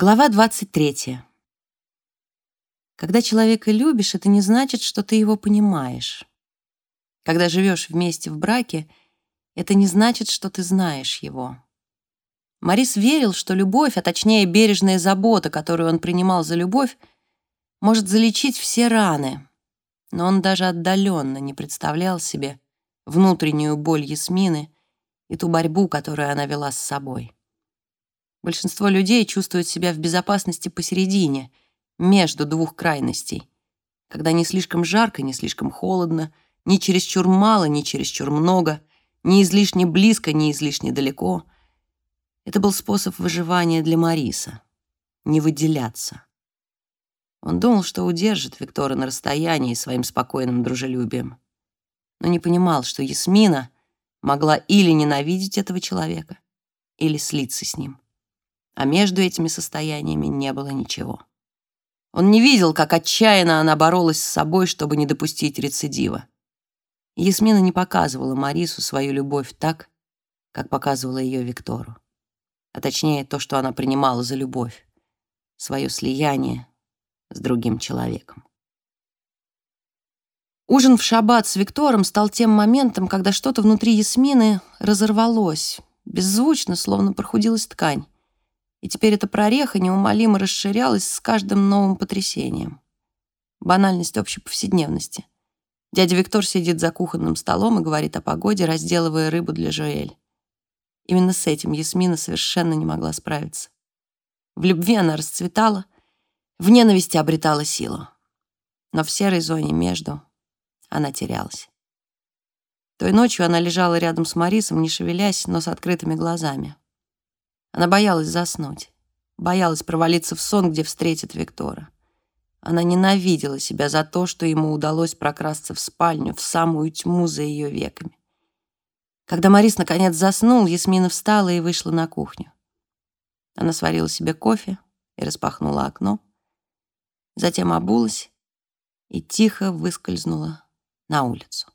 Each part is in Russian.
Глава 23. Когда человека любишь, это не значит, что ты его понимаешь. Когда живешь вместе в браке, это не значит, что ты знаешь его. Марис верил, что любовь, а точнее бережная забота, которую он принимал за любовь, может залечить все раны. Но он даже отдаленно не представлял себе внутреннюю боль Ясмины и ту борьбу, которую она вела с собой. Большинство людей чувствуют себя в безопасности посередине, между двух крайностей, когда не слишком жарко, не слишком холодно, ни чересчур мало, ни чересчур много, ни излишне близко, ни излишне далеко. Это был способ выживания для Мариса — не выделяться. Он думал, что удержит Виктора на расстоянии своим спокойным дружелюбием, но не понимал, что Ясмина могла или ненавидеть этого человека, или слиться с ним а между этими состояниями не было ничего. Он не видел, как отчаянно она боролась с собой, чтобы не допустить рецидива. Ясмина не показывала Марису свою любовь так, как показывала ее Виктору. А точнее, то, что она принимала за любовь, свое слияние с другим человеком. Ужин в шаббат с Виктором стал тем моментом, когда что-то внутри Ясмины разорвалось, беззвучно, словно прохудилась ткань и теперь эта прореха неумолимо расширялась с каждым новым потрясением. Банальность общей повседневности. Дядя Виктор сидит за кухонным столом и говорит о погоде, разделывая рыбу для Жоэль. Именно с этим Ясмина совершенно не могла справиться. В любви она расцветала, в ненависти обретала силу. Но в серой зоне между она терялась. Той ночью она лежала рядом с Марисом, не шевелясь, но с открытыми глазами. Она боялась заснуть, боялась провалиться в сон, где встретит Виктора. Она ненавидела себя за то, что ему удалось прокрасться в спальню, в самую тьму за ее веками. Когда Марис наконец заснул, Ясмина встала и вышла на кухню. Она сварила себе кофе и распахнула окно, затем обулась и тихо выскользнула на улицу.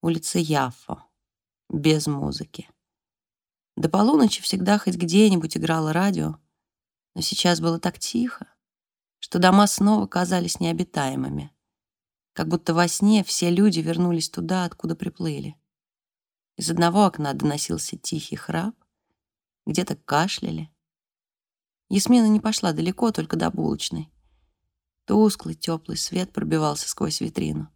Улица Яффо, без музыки. До полуночи всегда хоть где-нибудь играло радио, но сейчас было так тихо, что дома снова казались необитаемыми, как будто во сне все люди вернулись туда, откуда приплыли. Из одного окна доносился тихий храп, где-то кашляли. Ясмина не пошла далеко, только до булочной. Тусклый, теплый свет пробивался сквозь витрину.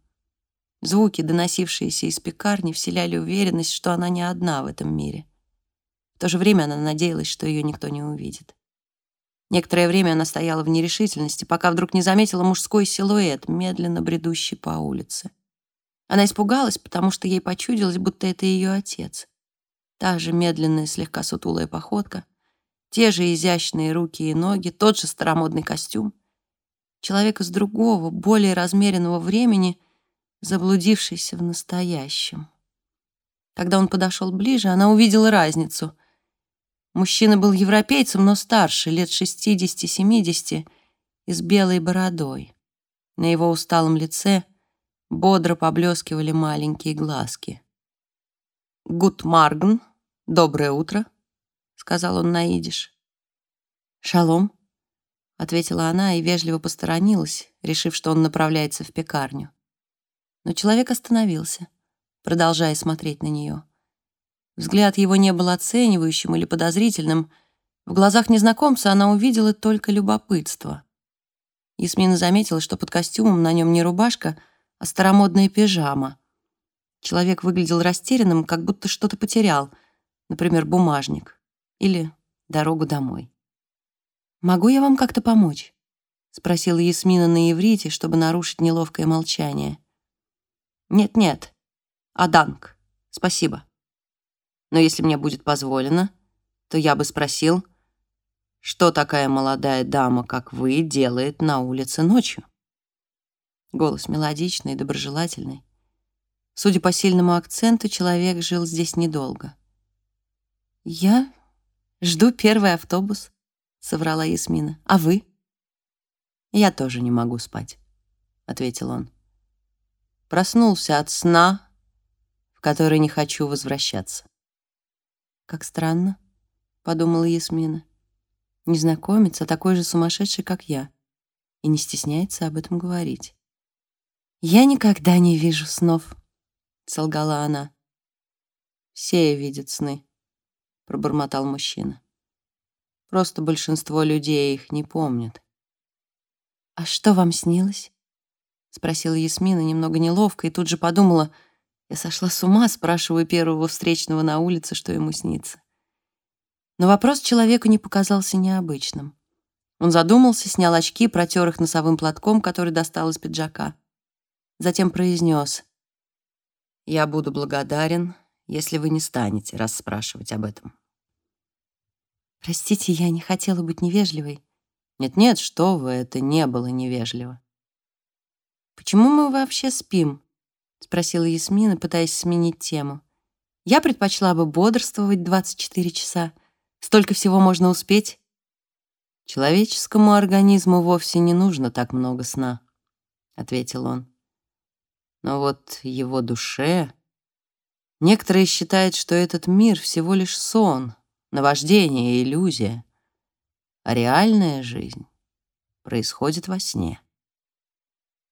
Звуки, доносившиеся из пекарни, вселяли уверенность, что она не одна в этом мире — то же время она надеялась, что ее никто не увидит. Некоторое время она стояла в нерешительности, пока вдруг не заметила мужской силуэт, медленно бредущий по улице. Она испугалась, потому что ей почудилось, будто это ее отец. Та же медленная, слегка сутулая походка, те же изящные руки и ноги, тот же старомодный костюм. Человек из другого, более размеренного времени, заблудившийся в настоящем. Когда он подошел ближе, она увидела разницу. Мужчина был европейцем, но старше, лет 60-70, и с белой бородой. На его усталом лице бодро поблескивали маленькие глазки. «Гуд Маргн, доброе утро», — сказал он на идиш. «Шалом», — ответила она и вежливо посторонилась, решив, что он направляется в пекарню. Но человек остановился, продолжая смотреть на нее. Взгляд его не был оценивающим или подозрительным. В глазах незнакомца она увидела только любопытство. Ясмина заметила, что под костюмом на нем не рубашка, а старомодная пижама. Человек выглядел растерянным, как будто что-то потерял, например, бумажник или дорогу домой. «Могу я вам как-то помочь?» — спросила Ясмина на иврите, чтобы нарушить неловкое молчание. «Нет-нет, Аданг, спасибо». Но если мне будет позволено, то я бы спросил, что такая молодая дама, как вы, делает на улице ночью? Голос мелодичный и доброжелательный. Судя по сильному акценту, человек жил здесь недолго. «Я жду первый автобус», — соврала Ясмина. «А вы?» «Я тоже не могу спать», — ответил он. Проснулся от сна, в который не хочу возвращаться. «Как странно», — подумала Ясмина. Незнакомец, а такой же сумасшедший, как я, и не стесняется об этом говорить. «Я никогда не вижу снов», — солгала она. «Все видят сны», — пробормотал мужчина. «Просто большинство людей их не помнят». «А что вам снилось?» — спросила Ясмина немного неловко и тут же подумала, я сошла с ума, спрашиваю первого встречного на улице, что ему снится. Но вопрос человеку не показался необычным. Он задумался, снял очки, протер их носовым платком, который достал из пиджака. Затем произнес. «Я буду благодарен, если вы не станете расспрашивать об этом». «Простите, я не хотела быть невежливой». «Нет-нет, что вы, это не было невежливо». «Почему мы вообще спим?» — спросила Ясмина, пытаясь сменить тему. «Я предпочла бы бодрствовать 24 часа. Столько всего можно успеть. Человеческому организму вовсе не нужно так много сна, ответил он. Но вот его душе... Некоторые считают, что этот мир всего лишь сон, наваждение иллюзия, а реальная жизнь происходит во сне.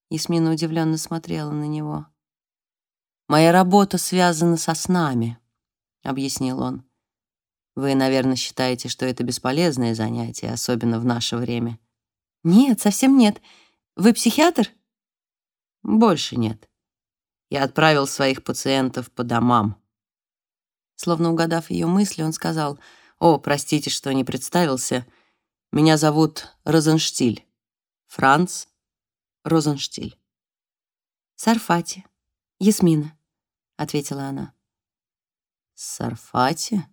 Ясмина удивленно смотрела на него. «Моя работа связана со снами», — объяснил он. Вы, наверное, считаете, что это бесполезное занятие, особенно в наше время. Нет, совсем нет. Вы психиатр? Больше нет. Я отправил своих пациентов по домам. Словно угадав ее мысли, он сказал, «О, простите, что не представился. Меня зовут Розенштиль. Франц Розенштиль». «Сарфати. Ясмина», — ответила она. «Сарфати?»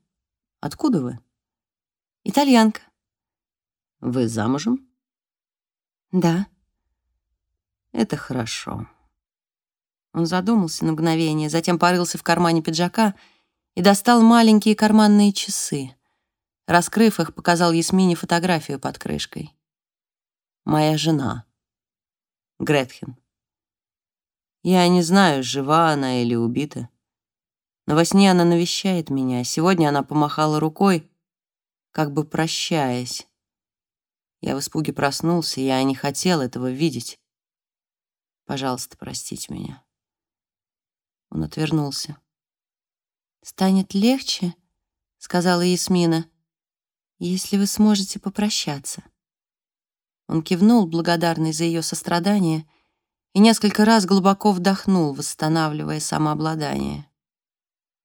Откуда вы? Итальянка. Вы замужем? Да. Это хорошо. Он задумался на мгновение, затем порылся в кармане пиджака и достал маленькие карманные часы. Раскрыв их, показал Ясмине фотографию под крышкой. «Моя жена. Гретхен. Я не знаю, жива она или убита. Но во сне она навещает меня. Сегодня она помахала рукой, как бы прощаясь. Я в испуге проснулся, я не хотел этого видеть. Пожалуйста, простите меня. Он отвернулся. «Станет легче», — сказала Ясмина, «если вы сможете попрощаться». Он кивнул, благодарный за ее сострадание, и несколько раз глубоко вдохнул, восстанавливая самообладание.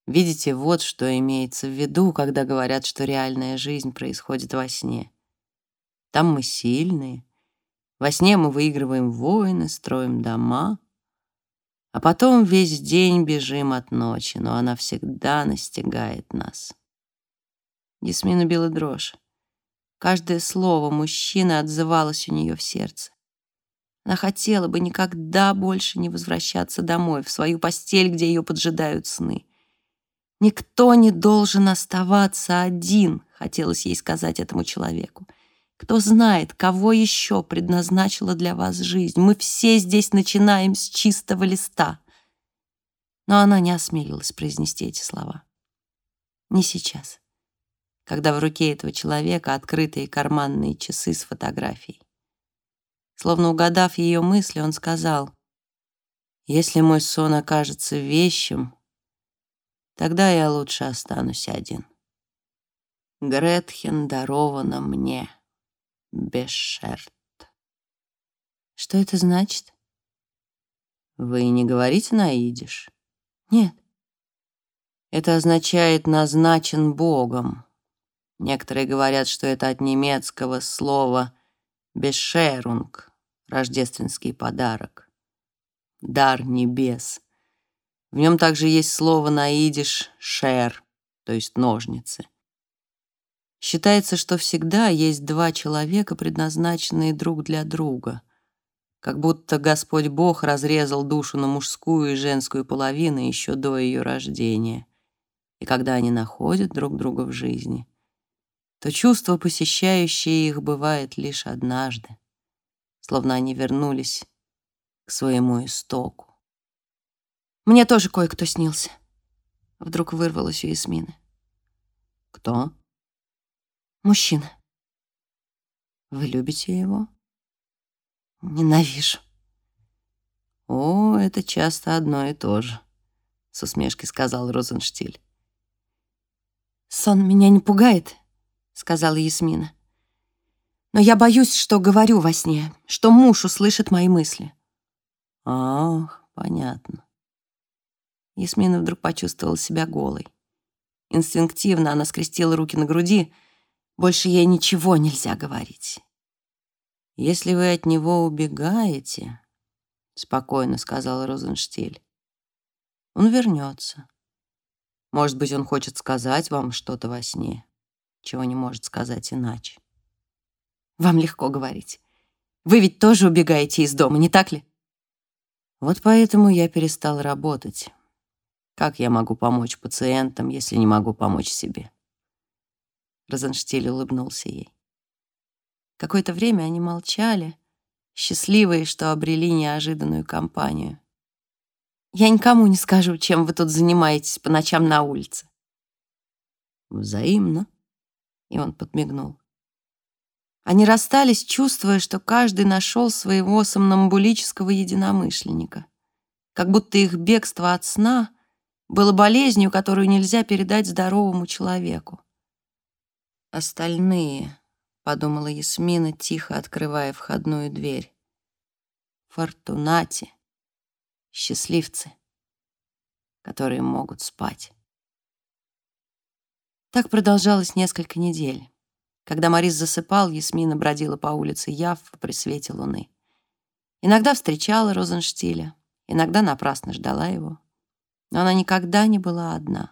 Видите, вот что имеется в виду, когда говорят, что реальная жизнь происходит во сне. Там мы сильные. Во сне мы выигрываем войны, строим дома. А потом весь день бежим от ночи, но она всегда настигает нас. Ясмина била дрожь. Каждое слово мужчины отзывалось у нее в сердце. Она хотела бы никогда больше не возвращаться домой, в свою постель, где ее поджидают сны. Никто не должен оставаться один, хотелось ей сказать этому человеку. Кто знает, кого еще предназначила для вас жизнь. Мы все здесь начинаем с чистого листа. Но она не осмелилась произнести эти слова. Не сейчас, когда в руке этого человека открытые карманные часы с фотографией. Словно угадав ее мысли, он сказал, «Если мой сон окажется вещим, Тогда я лучше останусь один. Гретхен дарована мне, Бешерт. Что это значит? Вы не говорите на идиш? Нет. Это означает «назначен Богом». Некоторые говорят, что это от немецкого слова «бешерунг» — рождественский подарок. Дар небес. В нем также есть слово на идиш «шер», то есть ножницы. Считается, что всегда есть два человека, предназначенные друг для друга. Как будто Господь Бог разрезал душу на мужскую и женскую половины еще до ее рождения. И когда они находят друг друга в жизни, то чувство, посещающее их, бывает лишь однажды, словно они вернулись к своему истоку. Мне тоже кое-кто снился. Вдруг вырвалось у Ясмины. Кто? Мужчина. Вы любите его? Ненавижу. О, это часто одно и то же, с усмешкой сказал Розенштиль. Сон меня не пугает, сказала Ясмина. Но я боюсь, что говорю во сне, что муж услышит мои мысли. Ах, понятно. Ясмина вдруг почувствовала себя голой. Инстинктивно она скрестила руки на груди. Больше ей ничего нельзя говорить. «Если вы от него убегаете», — спокойно сказал Розенштиль, — «он вернется. Может быть, он хочет сказать вам что-то во сне, чего не может сказать иначе». «Вам легко говорить. Вы ведь тоже убегаете из дома, не так ли?» «Вот поэтому я перестал работать». Как я могу помочь пациентам, если не могу помочь себе? Розенштиль улыбнулся ей. Какое-то время они молчали, счастливые, что обрели неожиданную компанию. «Я никому не скажу, чем вы тут занимаетесь по ночам на улице». «Взаимно», — и он подмигнул. Они расстались, чувствуя, что каждый нашел своего сомнамбулического единомышленника. Как будто их бегство от сна — было болезнью, которую нельзя передать здоровому человеку. «Остальные», — подумала Ясмина, тихо открывая входную дверь. «Фортунати, счастливцы, которые могут спать». Так продолжалось несколько недель. Когда Морис засыпал, Ясмина бродила по улице Яффа при свете луны. Иногда встречала Розенштиля, иногда напрасно ждала его но она никогда не была одна.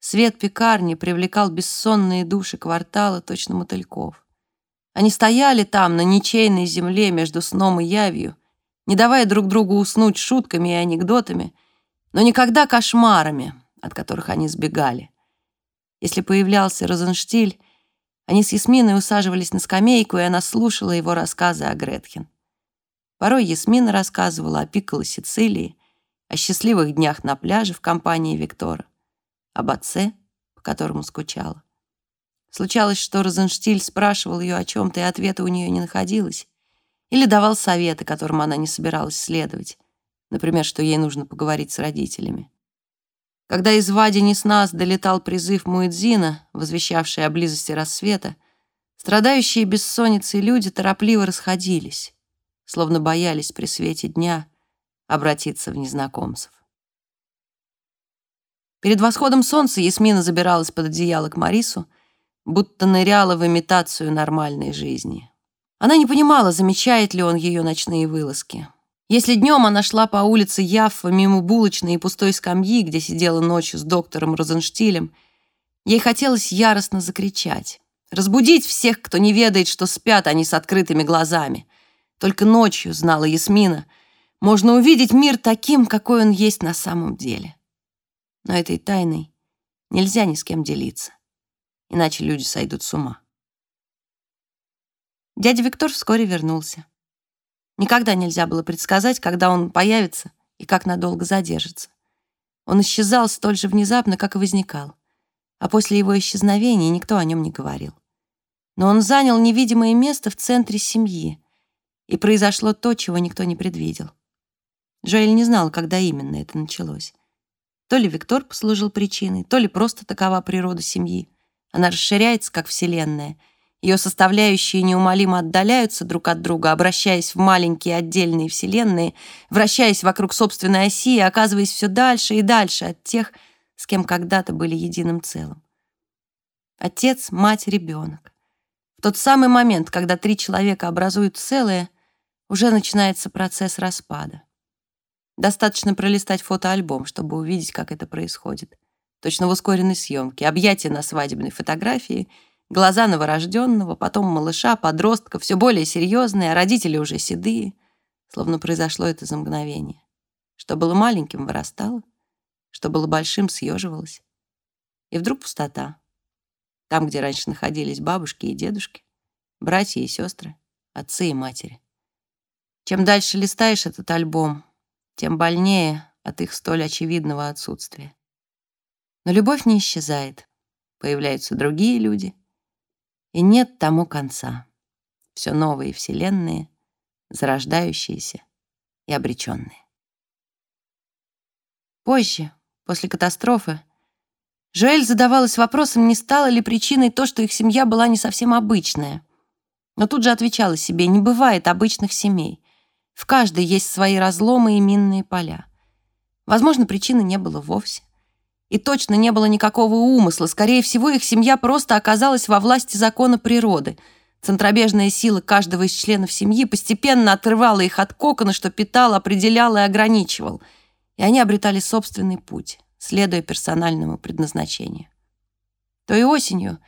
Свет пекарни привлекал бессонные души квартала, точно мотыльков. Они стояли там, на ничейной земле, между сном и явью, не давая друг другу уснуть шутками и анекдотами, но никогда кошмарами, от которых они сбегали. Если появлялся Розенштиль, они с Ясминой усаживались на скамейку, и она слушала его рассказы о Гретхен. Порой Ясмина рассказывала о Пикколо Сицилии, о счастливых днях на пляже в компании Виктора, об отце, по которому скучала. Случалось, что Розенштиль спрашивал ее о чем-то, и ответа у нее не находилось, или давал советы, которым она не собиралась следовать, например, что ей нужно поговорить с родителями. Когда из Вади Неснас долетал призыв Муэдзина, возвещавший о близости рассвета, страдающие бессонницей люди торопливо расходились, словно боялись при свете дня обратиться в незнакомцев. Перед восходом солнца Ясмина забиралась под одеяло к Марису, будто ныряла в имитацию нормальной жизни. Она не понимала, замечает ли он ее ночные вылазки. Если днем она шла по улице Яффа мимо булочной и пустой скамьи, где сидела ночью с доктором Розенштилем, ей хотелось яростно закричать. Разбудить всех, кто не ведает, что спят они с открытыми глазами. Только ночью, знала Ясмина, — можно увидеть мир таким, какой он есть на самом деле. Но этой тайной нельзя ни с кем делиться, иначе люди сойдут с ума. Дядя Виктор вскоре вернулся. Никогда нельзя было предсказать, когда он появится и как надолго задержится. Он исчезал столь же внезапно, как и возникал, а после его исчезновения никто о нем не говорил. Но он занял невидимое место в центре семьи, и произошло то, чего никто не предвидел. Жоэль не знала, когда именно это началось. То ли Виктор послужил причиной, то ли просто такова природа семьи. Она расширяется, как Вселенная. Ее составляющие неумолимо отдаляются друг от друга, обращаясь в маленькие отдельные вселенные, вращаясь вокруг собственной оси и оказываясь все дальше и дальше от тех, с кем когда-то были единым целым. Отец, мать, ребенок. В тот самый момент, когда три человека образуют целое, уже начинается процесс распада. Достаточно пролистать фотоальбом, чтобы увидеть, как это происходит. Точно в ускоренной съемке. Объятия на свадебной фотографии, глаза новорожденного, потом малыша, подростка, все более серьезные, а родители уже седые. Словно произошло это за мгновение. Что было маленьким, вырастало. Что было большим, съеживалось. И вдруг пустота. Там, где раньше находились бабушки и дедушки, братья и сестры, отцы и матери. Чем дальше листаешь этот альбом, тем больнее от их столь очевидного отсутствия. Но любовь не исчезает. Появляются другие люди, и нет тому конца. все новые вселенные, зарождающиеся и обреченные. Позже, после катастрофы, Жоэль задавалась вопросом, не стало ли причиной то, что их семья была не совсем обычная. Но тут же отвечала себе, не бывает обычных семей. В каждой есть свои разломы и минные поля. Возможно, причины не было вовсе. И точно не было никакого умысла. Скорее всего, их семья просто оказалась во власти закона природы. Центробежная сила каждого из членов семьи постепенно отрывала их от кокона, что питал, определял и ограничивал. И они обретали собственный путь следуя персональному предназначению. Той осенью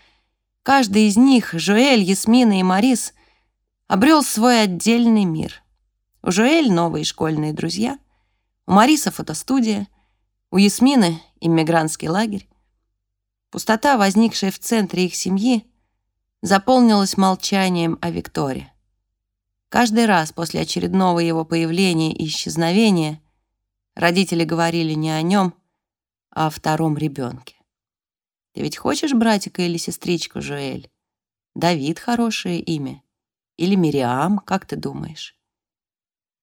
каждый из них, Жуэль, Ясмина и Марис, обрел свой отдельный мир. У Жуэль новые школьные друзья, у Мариса фотостудия, у Ясмины иммигрантский лагерь. Пустота, возникшая в центре их семьи, заполнилась молчанием о Викторе. Каждый раз после очередного его появления и исчезновения родители говорили не о нем, о втором ребенке. Ты ведь хочешь братика или сестричку, Жуэль? Давид — хорошее имя. Или Мириам, как ты думаешь?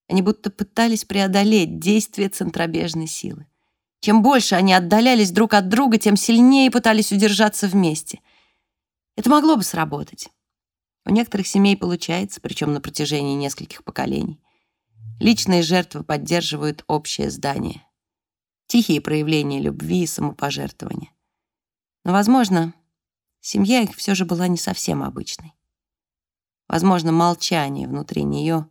Они будто пытались преодолеть действие центробежной силы. Чем больше они отдалялись друг от друга, тем сильнее пытались удержаться вместе. Это могло бы сработать. У некоторых семей получается, причем на протяжении нескольких поколений. Личные жертвы поддерживают общее здание тихие проявления любви и самопожертвования. Но, возможно, семья их все же была не совсем обычной. Возможно, молчание внутри нее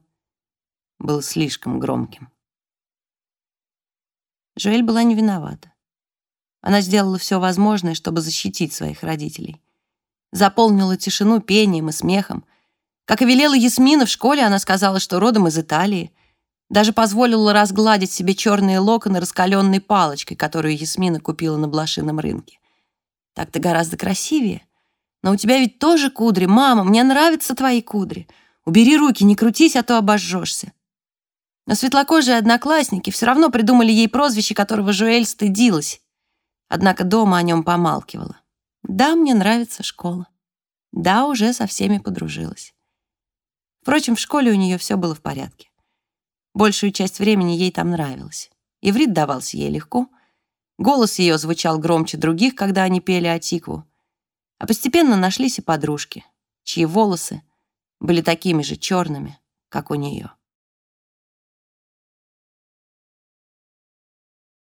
было слишком громким. Жоэль была не виновата. Она сделала все возможное, чтобы защитить своих родителей. Заполнила тишину пением и смехом. Как и велела Ясмина в школе, она сказала, что родом из Италии, даже позволила разгладить себе черные локоны раскаленной палочкой, которую Ясмина купила на блошином рынке. Так-то гораздо красивее. Но у тебя ведь тоже кудри. Мама, мне нравятся твои кудри. Убери руки, не крутись, а то обожжешься. Но светлокожие одноклассники все равно придумали ей прозвище, которого Жуэль стыдилась. Однако дома о нем помалкивала. Да, мне нравится школа. Да, уже со всеми подружилась. Впрочем, в школе у нее все было в порядке. Большую часть времени ей там нравилось. Иврит давался ей легко. Голос ее звучал громче других, когда они пели Атикву. А постепенно нашлись и подружки, чьи волосы были такими же черными, как у нее.